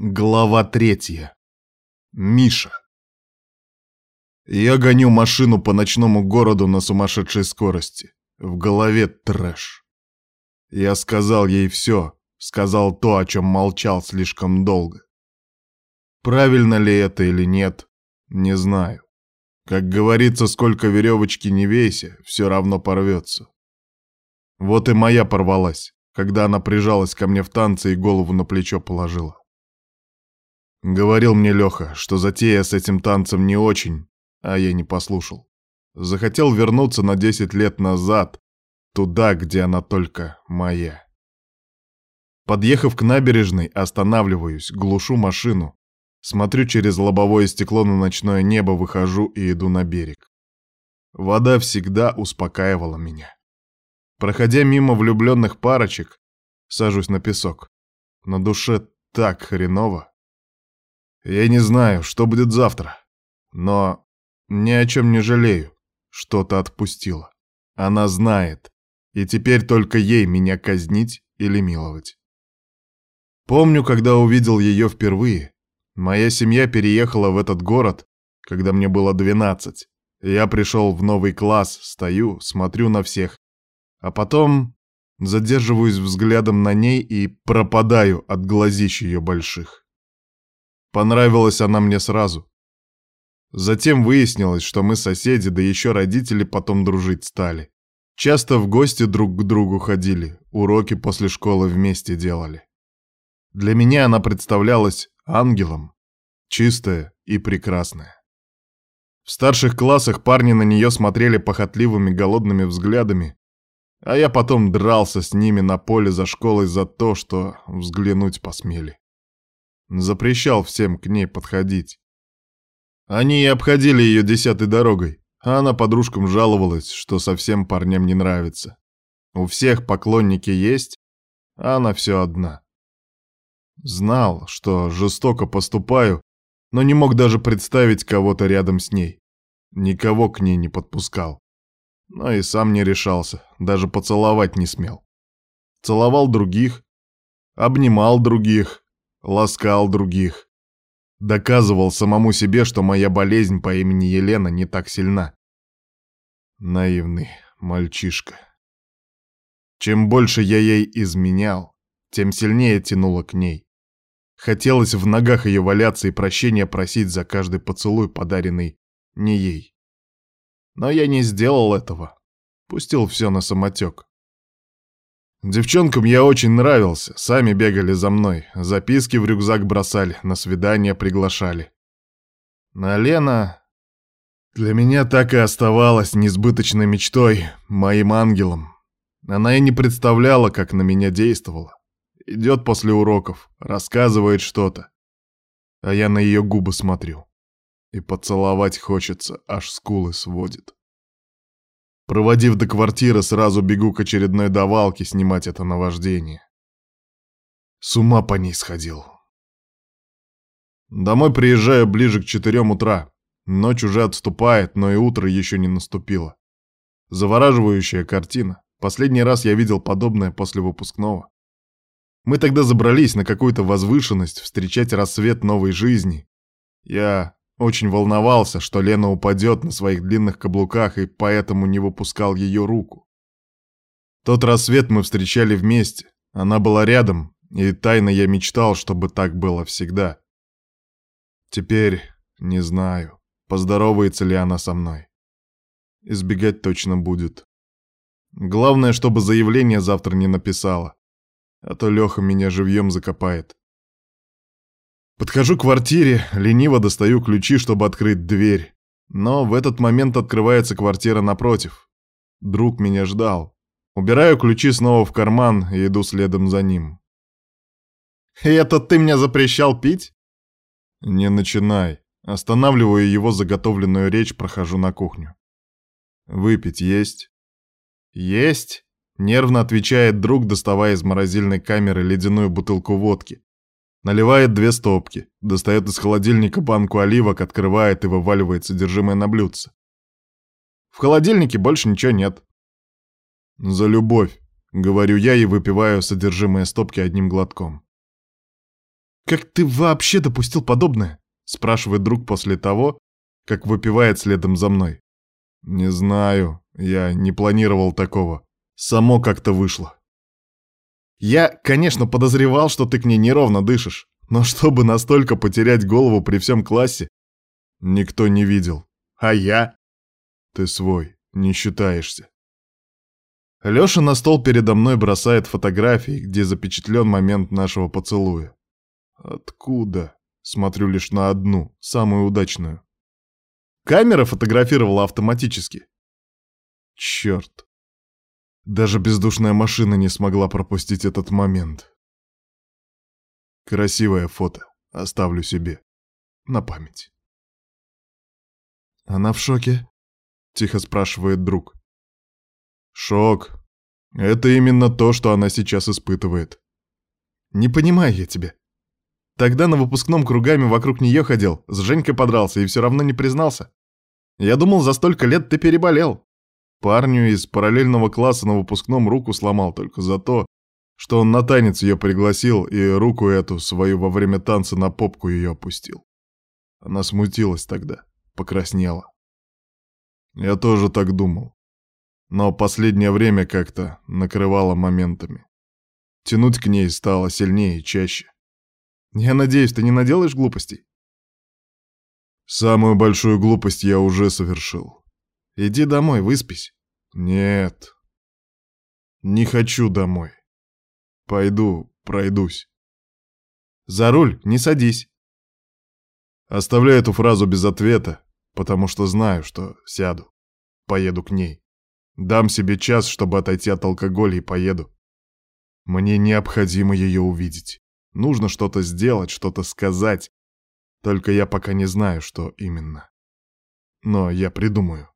Глава третья. Миша. Я гоню машину по ночному городу на сумасшедшей скорости. В голове трэш. Я сказал ей все, сказал то, о чем молчал слишком долго. Правильно ли это или нет, не знаю. Как говорится, сколько веревочки не вейся, все равно порвется. Вот и моя порвалась, когда она прижалась ко мне в танце и голову на плечо положила. Говорил мне Леха, что затея с этим танцем не очень, а я не послушал. Захотел вернуться на 10 лет назад, туда, где она только моя. Подъехав к набережной, останавливаюсь, глушу машину, смотрю через лобовое стекло на ночное небо, выхожу и иду на берег. Вода всегда успокаивала меня. Проходя мимо влюбленных парочек, сажусь на песок. На душе так хреново. Я не знаю, что будет завтра, но ни о чем не жалею. Что-то отпустила. Она знает, и теперь только ей меня казнить или миловать. Помню, когда увидел ее впервые. Моя семья переехала в этот город, когда мне было 12. Я пришел в новый класс, стою, смотрю на всех, а потом задерживаюсь взглядом на ней и пропадаю от глазищ ее больших. Понравилась она мне сразу. Затем выяснилось, что мы соседи, да еще родители потом дружить стали. Часто в гости друг к другу ходили, уроки после школы вместе делали. Для меня она представлялась ангелом, чистая и прекрасная. В старших классах парни на нее смотрели похотливыми голодными взглядами, а я потом дрался с ними на поле за школой за то, что взглянуть посмели. Запрещал всем к ней подходить. Они и обходили ее десятой дорогой, а она подружкам жаловалась, что совсем парням не нравится. У всех поклонники есть, а она все одна. Знал, что жестоко поступаю, но не мог даже представить кого-то рядом с ней. Никого к ней не подпускал. Но и сам не решался, даже поцеловать не смел. Целовал других, обнимал других, ласкал других. Доказывал самому себе, что моя болезнь по имени Елена не так сильна. Наивный мальчишка. Чем больше я ей изменял, тем сильнее тянуло к ней. Хотелось в ногах ее валяться и прощения просить за каждый поцелуй, подаренный не ей. Но я не сделал этого. Пустил все на самотек. Девчонкам я очень нравился, сами бегали за мной, записки в рюкзак бросали, на свидание приглашали. А Лена для меня так и оставалась несбыточной мечтой, моим ангелом. Она и не представляла, как на меня действовала. Идет после уроков, рассказывает что-то. А я на ее губы смотрю. И поцеловать хочется, аж скулы сводит. Проводив до квартиры, сразу бегу к очередной давалке снимать это наваждение. С ума по ней сходил. Домой приезжаю ближе к четырем утра. Ночь уже отступает, но и утро еще не наступило. Завораживающая картина. Последний раз я видел подобное после выпускного. Мы тогда забрались на какую-то возвышенность встречать рассвет новой жизни. Я очень волновался, что Лена упадет на своих длинных каблуках и поэтому не выпускал ее руку. Тот рассвет мы встречали вместе. Она была рядом, и тайно я мечтал, чтобы так было всегда. Теперь не знаю, поздоровается ли она со мной. Избегать точно будет. Главное, чтобы заявление завтра не написала, а то Леха меня живьем закопает. Подхожу к квартире, лениво достаю ключи, чтобы открыть дверь. Но в этот момент открывается квартира напротив. Друг меня ждал. Убираю ключи снова в карман и иду следом за ним. «И это ты мне запрещал пить?» «Не начинай». Останавливаю его заготовленную речь, прохожу на кухню. «Выпить есть?» «Есть», — нервно отвечает друг, доставая из морозильной камеры ледяную бутылку водки. Наливает две стопки, достает из холодильника банку оливок, открывает и вываливает содержимое на блюдце. В холодильнике больше ничего нет. За любовь, говорю я и выпиваю содержимое стопки одним глотком. Как ты вообще допустил подобное? Спрашивает друг после того, как выпивает следом за мной. Не знаю, я не планировал такого. Само как-то вышло. Я, конечно, подозревал, что ты к ней неровно дышишь, но чтобы настолько потерять голову при всем классе, никто не видел. А я? Ты свой, не считаешься. Лёша на стол передо мной бросает фотографии, где запечатлен момент нашего поцелуя. Откуда? Смотрю лишь на одну, самую удачную. Камера фотографировала автоматически. Черт. Даже бездушная машина не смогла пропустить этот момент. Красивое фото. Оставлю себе. На память. Она в шоке? Тихо спрашивает друг. Шок. Это именно то, что она сейчас испытывает. Не понимаю я тебя. Тогда на выпускном кругами вокруг нее ходил, с Женькой подрался и все равно не признался. Я думал, за столько лет ты переболел. Парню из параллельного класса на выпускном руку сломал только за то, что он на танец ее пригласил и руку эту свою во время танца на попку ее опустил. Она смутилась тогда, покраснела. Я тоже так думал. Но последнее время как-то накрывало моментами. Тянуть к ней стало сильнее и чаще. Я надеюсь, ты не наделаешь глупостей? Самую большую глупость я уже совершил. Иди домой, выспись. Нет. Не хочу домой. Пойду, пройдусь. За руль не садись. Оставляю эту фразу без ответа, потому что знаю, что сяду. Поеду к ней. Дам себе час, чтобы отойти от алкоголя и поеду. Мне необходимо ее увидеть. Нужно что-то сделать, что-то сказать. Только я пока не знаю, что именно. Но я придумаю.